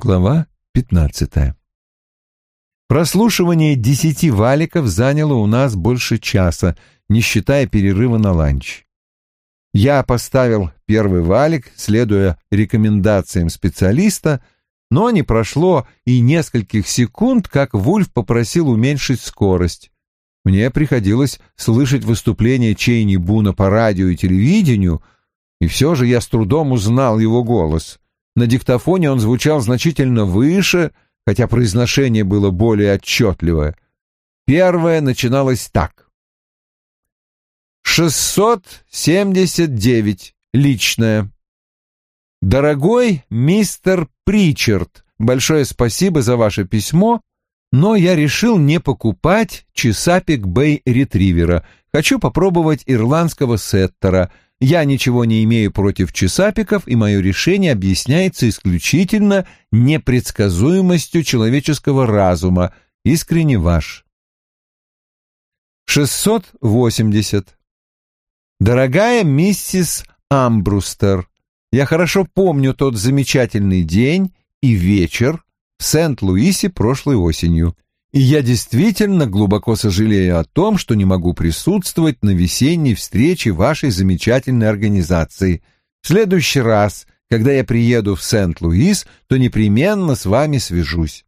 Глава пятнадцатая. Прослушивание десяти валиков заняло у нас больше часа, не считая перерыва на ланч. Я поставил первый валик, следуя рекомендациям специалиста, но не прошло и нескольких секунд, как Вульф попросил уменьшить скорость. Мне приходилось слышать выступления Чейни Буна по радио и телевидению, и все же я с трудом узнал его голос — на диктофоне он звучал значительно выше, хотя произношение было более отчетливое. Первое начиналось так. «679. Личное. Дорогой мистер Причард, большое спасибо за ваше письмо, но я решил не покупать часапик Бэй Ретривера. Хочу попробовать ирландского сеттера — я ничего не имею против часапиков, и мое решение объясняется исключительно непредсказуемостью человеческого разума. Искренне ваш. 680. Дорогая миссис Амбрустер, я хорошо помню тот замечательный день и вечер в Сент-Луисе прошлой осенью. И я действительно глубоко сожалею о том, что не могу присутствовать на весенней встрече вашей замечательной организации. В следующий раз, когда я приеду в Сент-Луис, то непременно с вами свяжусь.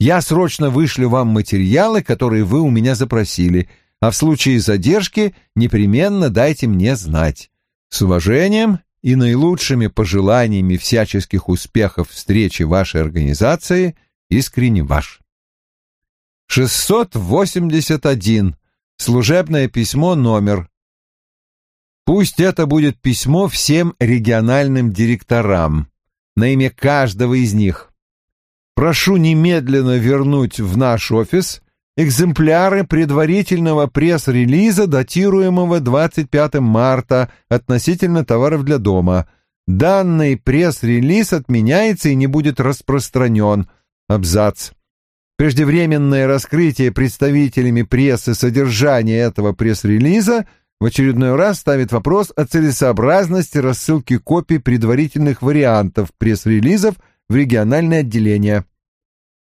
Я срочно вышлю вам материалы, которые вы у меня запросили, а в случае задержки непременно дайте мне знать. С уважением и наилучшими пожеланиями всяческих успехов встречи вашей организации искренне ваш. 681. Служебное письмо номер. Пусть это будет письмо всем региональным директорам на имя каждого из них. Прошу немедленно вернуть в наш офис экземпляры предварительного пресс-релиза, датируемого 25 марта относительно товаров для дома. Данный пресс-релиз отменяется и не будет распространен. Абзац. Преждевременное раскрытие представителями прессы содержания этого пресс-релиза в очередной раз ставит вопрос о целесообразности рассылки копий предварительных вариантов пресс-релизов в региональное отделение.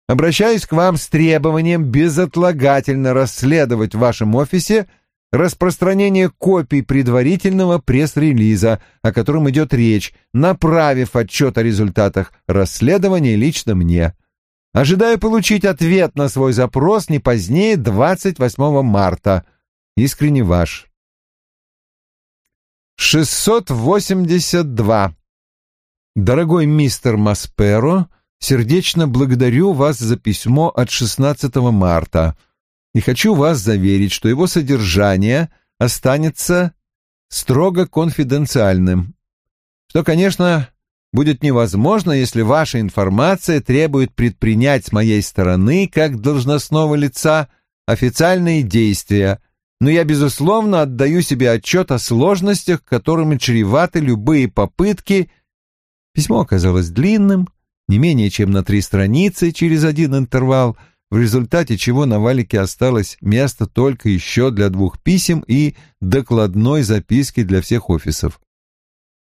Обращаюсь к вам с требованием безотлагательно расследовать в вашем офисе распространение копий предварительного пресс-релиза, о котором идет речь, направив отчет о результатах расследования лично мне. Ожидаю получить ответ на свой запрос не позднее 28 марта. Искренне ваш. 682. Дорогой мистер Масперо, сердечно благодарю вас за письмо от 16 марта и хочу вас заверить, что его содержание останется строго конфиденциальным, что, конечно, будет невозможно, если ваша информация требует предпринять с моей стороны, как должностного лица, официальные действия, но я, безусловно, отдаю себе отчет о сложностях, которыми чреваты любые попытки. Письмо оказалось длинным, не менее чем на три страницы через один интервал, в результате чего на валике осталось место только еще для двух писем и докладной записки для всех офисов.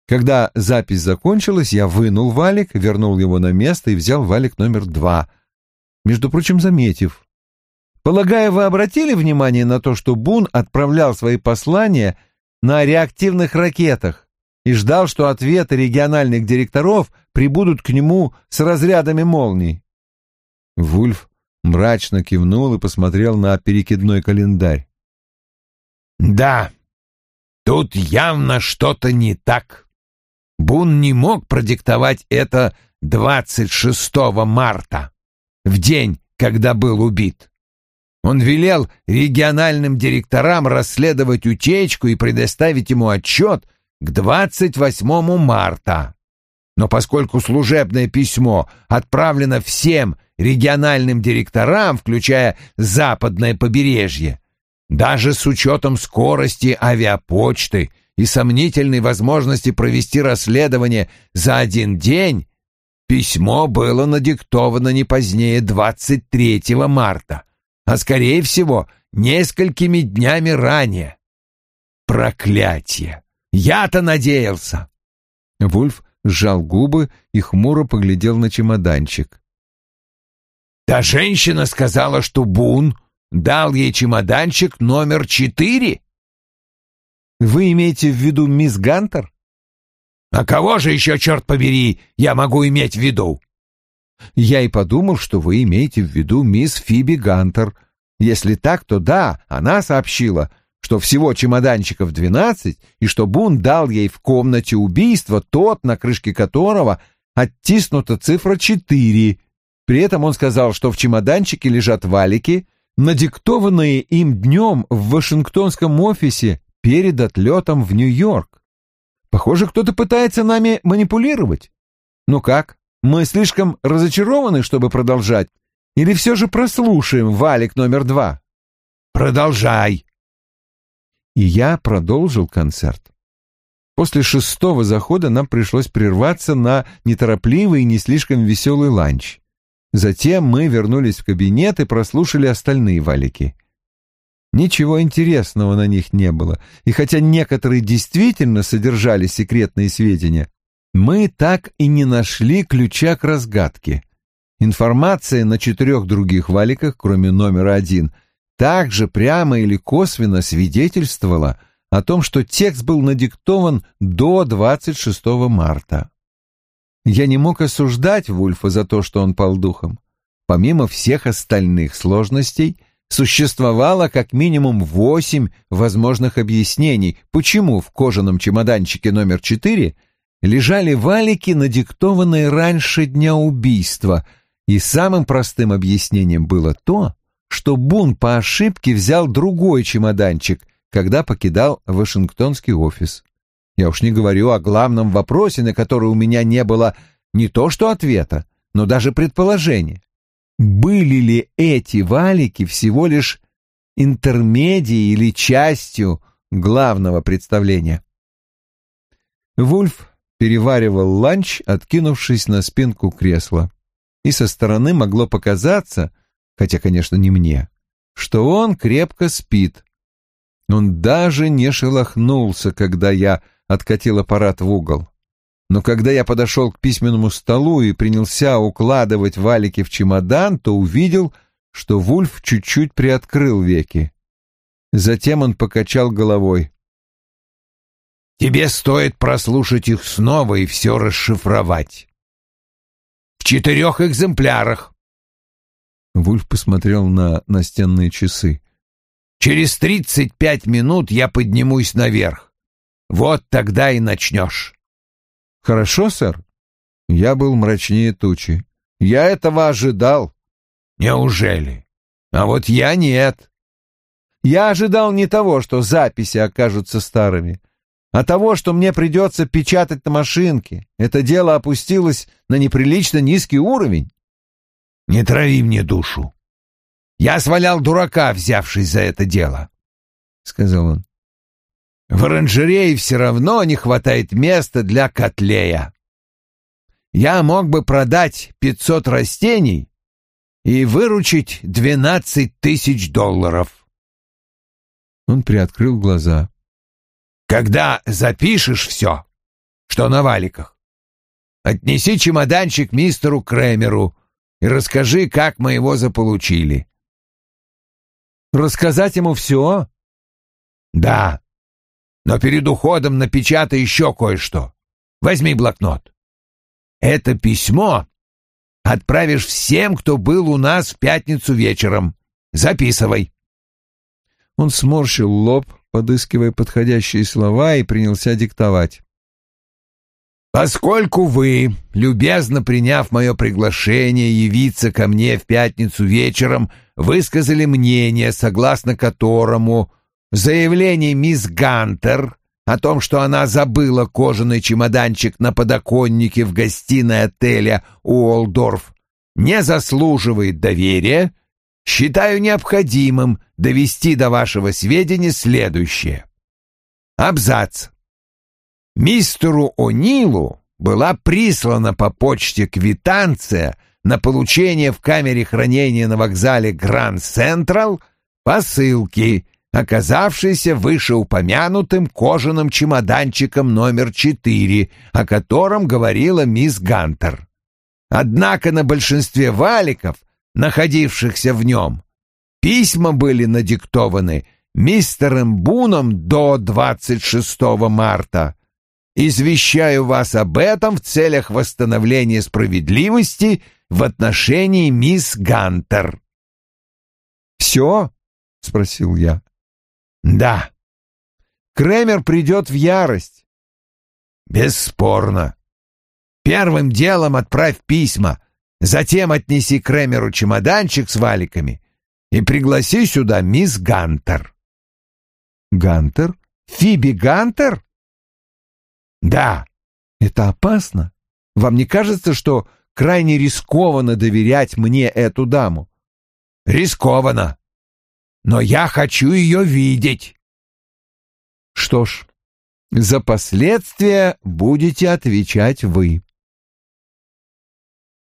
Когда запись закончилась, я вынул валик, вернул его на место и взял валик номер два, между прочим, заметив. Полагаю, вы обратили внимание на то, что Бун отправлял свои послания на реактивных ракетах и ждал, что ответы региональных директоров прибудут к нему с разрядами молний? Вульф мрачно кивнул и посмотрел на перекидной календарь. «Да, тут явно что-то не так», Бун не мог продиктовать это 26 марта, в день, когда был убит. Он велел региональным директорам расследовать утечку и предоставить ему отчет к 28 марта. Но поскольку служебное письмо отправлено всем региональным директорам, включая западное побережье, даже с учетом скорости авиапочты и сомнительной возможности провести расследование за один день, письмо было надиктовано не позднее 23 марта, а, скорее всего, несколькими днями ранее. Проклятие! Я-то надеялся! Вульф сжал губы и хмуро поглядел на чемоданчик. «Та женщина сказала, что Бун дал ей чемоданчик номер четыре?» «Вы имеете в виду мисс Гантер?» «А кого же еще, черт побери, я могу иметь в виду?» «Я и подумал, что вы имеете в виду мисс Фиби Гантер. Если так, то да, она сообщила, что всего чемоданчиков двенадцать, и что Бун дал ей в комнате убийства тот, на крышке которого оттиснута цифра четыре. При этом он сказал, что в чемоданчике лежат валики, надиктованные им днем в Вашингтонском офисе перед отлетом в Нью-Йорк. Похоже, кто-то пытается нами манипулировать. Ну как, мы слишком разочарованы, чтобы продолжать? Или все же прослушаем валик номер два? Продолжай. И я продолжил концерт. После шестого захода нам пришлось прерваться на неторопливый и не слишком веселый ланч. Затем мы вернулись в кабинет и прослушали остальные валики. Ничего интересного на них не было, и хотя некоторые действительно содержали секретные сведения, мы так и не нашли ключа к разгадке. Информация на четырех других валиках, кроме номера один, также прямо или косвенно свидетельствовала о том, что текст был надиктован до 26 марта. Я не мог осуждать Вульфа за то, что он пал духом. Помимо всех остальных сложностей, существовало как минимум восемь возможных объяснений, почему в кожаном чемоданчике номер четыре лежали валики, надиктованные раньше дня убийства, и самым простым объяснением было то, что Бун по ошибке взял другой чемоданчик, когда покидал Вашингтонский офис. Я уж не говорю о главном вопросе, на который у меня не было не то что ответа, но даже предположения. Были ли эти валики всего лишь интермедией или частью главного представления? Вульф переваривал ланч, откинувшись на спинку кресла. И со стороны могло показаться, хотя, конечно, не мне, что он крепко спит. Он даже не шелохнулся, когда я откатил аппарат в угол. Но когда я подошел к письменному столу и принялся укладывать валики в чемодан, то увидел, что Вульф чуть-чуть приоткрыл веки. Затем он покачал головой. «Тебе стоит прослушать их снова и все расшифровать. В четырех экземплярах». Вульф посмотрел на настенные часы. «Через тридцать пять минут я поднимусь наверх. Вот тогда и начнешь. Хорошо, сэр. Я был мрачнее тучи. Я этого ожидал. Неужели? А вот я нет. Я ожидал не того, что записи окажутся старыми, а того, что мне придется печатать на машинке. Это дело опустилось на неприлично низкий уровень. Не трави мне душу. Я свалял дурака, взявшись за это дело, — сказал он. В оранжерее все равно не хватает места для котлея. Я мог бы продать пятьсот растений и выручить двенадцать тысяч долларов. Он приоткрыл глаза. Когда запишешь все, что на валиках, отнеси чемоданчик мистеру Кремеру и расскажи, как мы его заполучили. Рассказать ему все? Да. Но перед уходом напечатай еще кое-что. Возьми блокнот. Это письмо отправишь всем, кто был у нас в пятницу вечером. Записывай. Он сморщил лоб, подыскивая подходящие слова, и принялся диктовать. Поскольку вы, любезно приняв мое приглашение явиться ко мне в пятницу вечером, высказали мнение, согласно которому Заявление мисс Гантер о том, что она забыла кожаный чемоданчик на подоконнике в гостиной отеля Уолдорф, не заслуживает доверия, считаю необходимым довести до вашего сведения следующее. Абзац. Мистеру О'Нилу была прислана по почте квитанция на получение в камере хранения на вокзале Гранд Централ посылки оказавшийся вышеупомянутым кожаным чемоданчиком номер четыре, о котором говорила мисс Гантер. Однако на большинстве валиков, находившихся в нем, письма были надиктованы мистером Буном до 26 марта. Извещаю вас об этом в целях восстановления справедливости в отношении мисс Гантер. «Все?» — спросил я. «Да». Кремер придет в ярость. «Бесспорно. Первым делом отправь письма, затем отнеси Кремеру чемоданчик с валиками и пригласи сюда мисс Гантер». «Гантер? Фиби Гантер?» «Да». «Это опасно. Вам не кажется, что крайне рискованно доверять мне эту даму?» «Рискованно. Но я хочу ее видеть». «Что ж, за последствия будете отвечать вы».